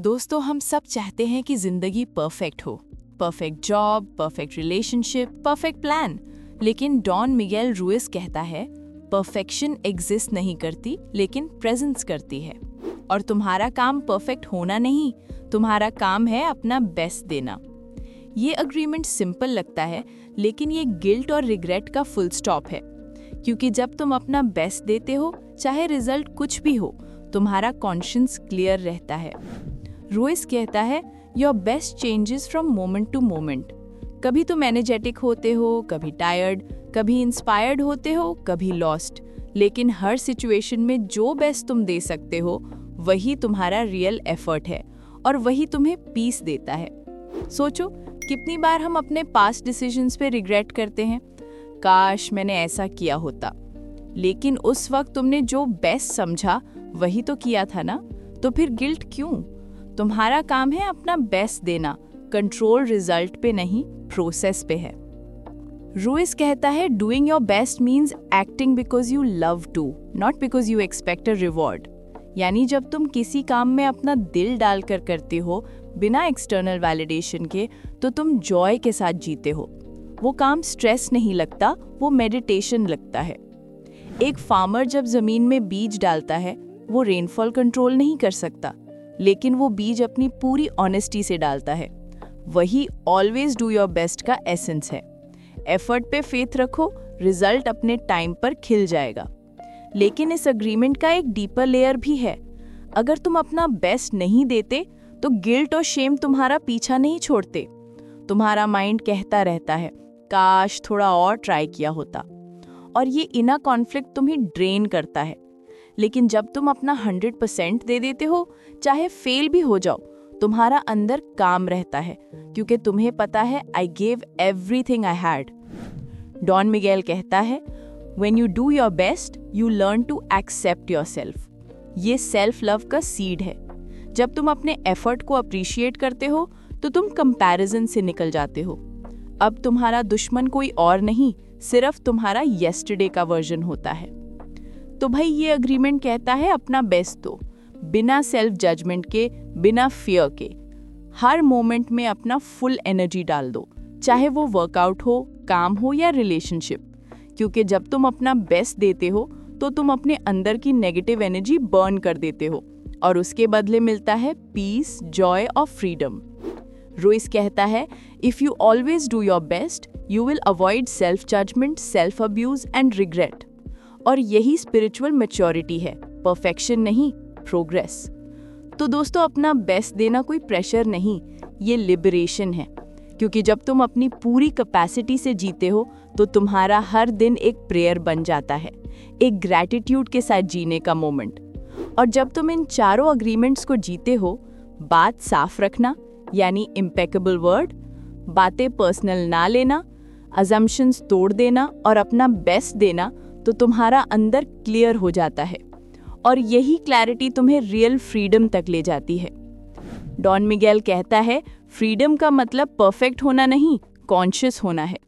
दोस्तों, हम सब चाहते हैं कि ज़िंदगी परफेक्ट हो। Perfect job perfect relationship perfect plan लेकिन डॉन मिगेल रूइस कहता है परफेक्शन एग्जिस्ट नहीं करती, लेकिन प्रेजेंस करती है। और तुम्हारा काम परफेक्ट होना नहीं, तुम्हारा काम है अपना बेस्ट देना। ये अग्रीमेंट सिंपल लगता है, लेकिन ये गिल्ट और रिग्रेट का फुल स्टॉप है। क्योंकि जब तुम अपना बेस्ट देते हो, चाहे रिज़ल्ट कुछ भी हो, तुम्हारा कॉन्शियंस क्लियर रहता है। रोइस कहता है your best changes from moment to moment कभी तुम एनर्जेटिक होते हो, कभी टायर्ड कभी इंस्पायर्ड होते हो, कभी लॉस्ट लेकिन हर सिचुएशन में जो बेस्ट तुम दे सकते हो, वही तुम्हारा रियल एफर्ट है और वही तुम्हें पीस देता है. सोचो, कितनी बार हम अपने पास्ट डिसीजंस पे रिग्रेट करते हैं? काश मैंने ऐसा किया होता। लेकिन उस वक्त तुमने जो बेस्ट समझा, वही तो किया था ना? तो फिर गिल्ट क्यों? तुम्हारा काम है अपना बेस्ट देना। कंट्रोल रिज़ल्ट पे नहीं प्रोसेस पे है। रूइस कहता है doing your best means acting because you love to not because you expect a reward यानी जब तुम किसी काम में अपना दिल डालकर करते हो, बिना एक्सटर्नल वैलिडेशन के तो तुम जॉय के साथ जीते हो। वो काम स्ट्रेस नहीं लगता, वो मेडिटेशन लगता है। एक फार्मर जब ज़मीन में बीज डालता है, वो रेनफॉल कंट्रोल नहीं कर सकता। लेकिन वो बीज अपनी पूरी ऑनेस्टी से डालता है। वही ऑलवेज डू योर बेस्ट का एसेंस है। एफर्ट पे फेथ रखो रिज़ल्ट अपने टाइम पर खिल जाएगा। लेकिन इस अग्रीमेंट का एक डीपर लेयर भी है। अगर तुम अपना बेस्ट नहीं देते तो गिल्ट और शेम तुम्हारा पीछा नहीं छोड़ते। तुम्हारा माइंड कहता रहता है, काश थोड़ा और ट्राई किया होता। और ये इना कॉन्फ्लिक्ट तुम्हें ड्रेन करता है। लेकिन जब तुम अपना हंड्रेड परसेंट दे देते हो, चाहे फेल भी हो जाओ, तुम्हारा अंदर काम रहता है, क्योंकि तुम्हें पता है I gave everything I had Don Miguel कहता है when you do your best you learn to accept yourself ये सेल्फ लव का सीड है। जब तुम अपने एफर्ट को अप्रिशिएट करते हो तो तुम कंपैरिजन से निकल जाते हो। अब तुम्हारा दुश्मन कोई और नहीं, सिर्फ़ तुम्हारा येस्टरडे का वर्जन होता है। तो भाई ये अग्रीमेंट कहता है अपना बेस्ट दो, बिना सेल्फ जजमेंट के, बिना फियर के। हर मोमेंट में अपना फुल एनर्जी डाल दो, चाहे वो वर्कआउट हो, काम हो या रिलेशनशिप क्योंकि जब तुम अपना बेस्ट देते हो तो तुम अपने अंदर की नेगेटिव एनर्जी बर्न कर देते हो, और उसके बदले मिलता है पीस जॉय और फ्रीडम रोइस कहता है if you always do your best you will avoid self judgement self abuse and regret और यही स्पिरिचुअल मेच्योरिटी है। परफेक्शन नहीं प्रोग्रेस तो दोस्तों, अपना बेस्ट देना कोई प्रेशर नहीं, ये लिबरेशन है। क्योंकि जब तुम अपनी पूरी कैपेसिटी से जीते हो तो तुम्हारा हर दिन एक प्रेयर बन जाता है, एक ग्रैटिट्यूड के साथ जीने का मोमेंट और जब तुम इन चारों अग्रीमेंट्स को जीते हो, बात साफ़ रखना, यानी इम्पेकेबल वर्ड बातें पर्सनल ना लेना अजम्पन्स तोड़ देना और अपना बेस्ट देना तो तुम्हारा अंदर क्लियर हो जाता है। और यही क्लैरिटी तुम्हें रियल फ्रीडम तक ले जाती है। डॉन मिगेल कहता है फ्रीडम का मतलब परफेक्ट होना नहीं कॉन्शियस होना है।